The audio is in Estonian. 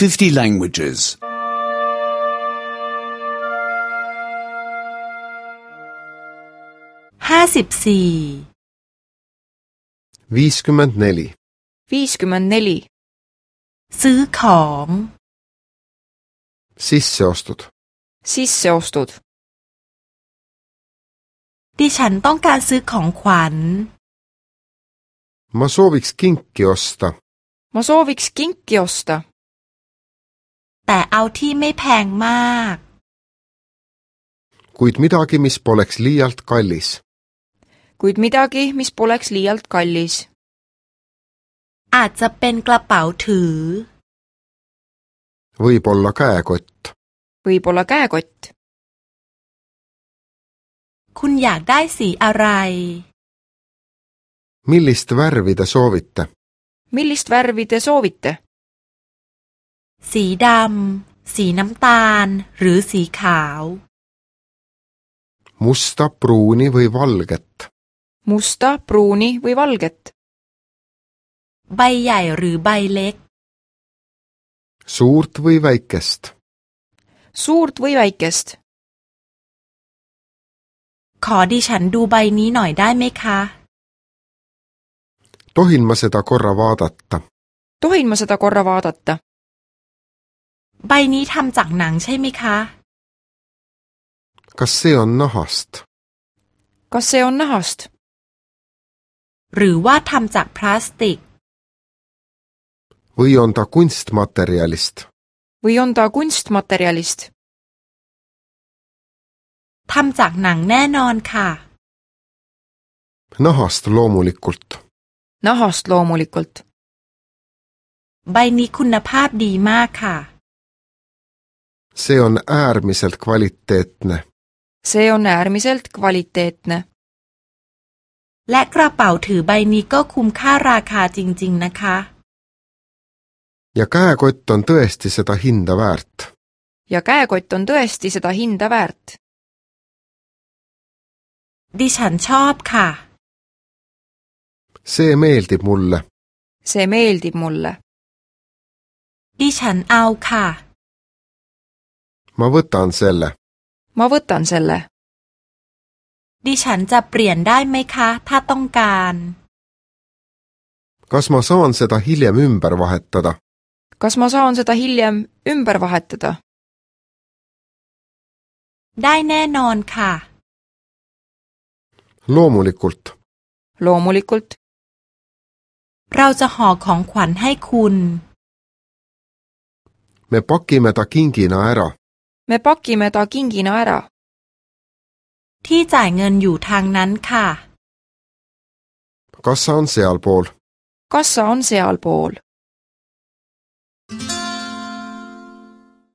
50 languages. ห้าสิบสี่ viiskümmend neli , viiskümmend neli , ซื้อของ sisseostud , sisseostud , ดิฉันต้องการซื้อของขวัญ ma sooviks kinki osta , ma sooviks kinki osta , แต่เอาที่ไม่แพงมาก kuid midagi , mis poleks liialt kallis . kuid midagi , mis poleks liialt kallis . อาจจะเป็นกระเป๋าถือ võib-olla käekott , võib-olla käekott , คุณอยากได้สีอะไร millist värvi te soovite ? millist värvi te soovite ? สีดำ สีน้ำตาล หรือสีขาว musta, pruuni või valget, musta, pruuni või valget, ใบใหญ่หรือใบเล็ก suurt või väikest, suurt või väikest, ขอดิฉันดูใบนี้หน่อยได้ไหมคะ tohin ma seda korra vaadata? tohin ma seda korra vaadata? ใบนี้ทำจากหนังใช่ไหมคะ kas see on nahast kas see on nahast? หรือว่าทำจากพลาสติก või on ta kunstmaterjalist? või on ta kunstmaterjalist? ทำจากหนังแน่นอนค่ะ nahast loomulikult, nahast loomulikult, ใบนี้คุณภาพดีมากค่ะ see on äärmiselt kvaliteetne , see on äärmiselt kvaliteetne และกระเป๋าถือใบนี้ก็คุ้มค่าราคาจริง ๆ นะคะ ja käekott on tõesti seda hinda väärt . ja käekott on tõesti seda hinda väärt . ดิฉันชอบค่ะ see meeldib mulle , see meeldib mulle , ดิฉันเอาค่ะ ma võtan selle , ma võtan selle , ดิฉันจะเปลี่ยนได้ไหมคะ ถ้าต้องการ kas ma saan seda hiljem ümber vahetada ? kas ma saan seda hiljem ümber vahetada ? ได้แน่นอนค่ะ loomulikult , loomulikult , เราจะห่อของขวัญให้คุณ me pakime ta kingina ära , me pakime ta kingina ära, ที่จ่ายเงินอยู่ทางนั้นค่ะ kassa on sealpool, kassa on sealpool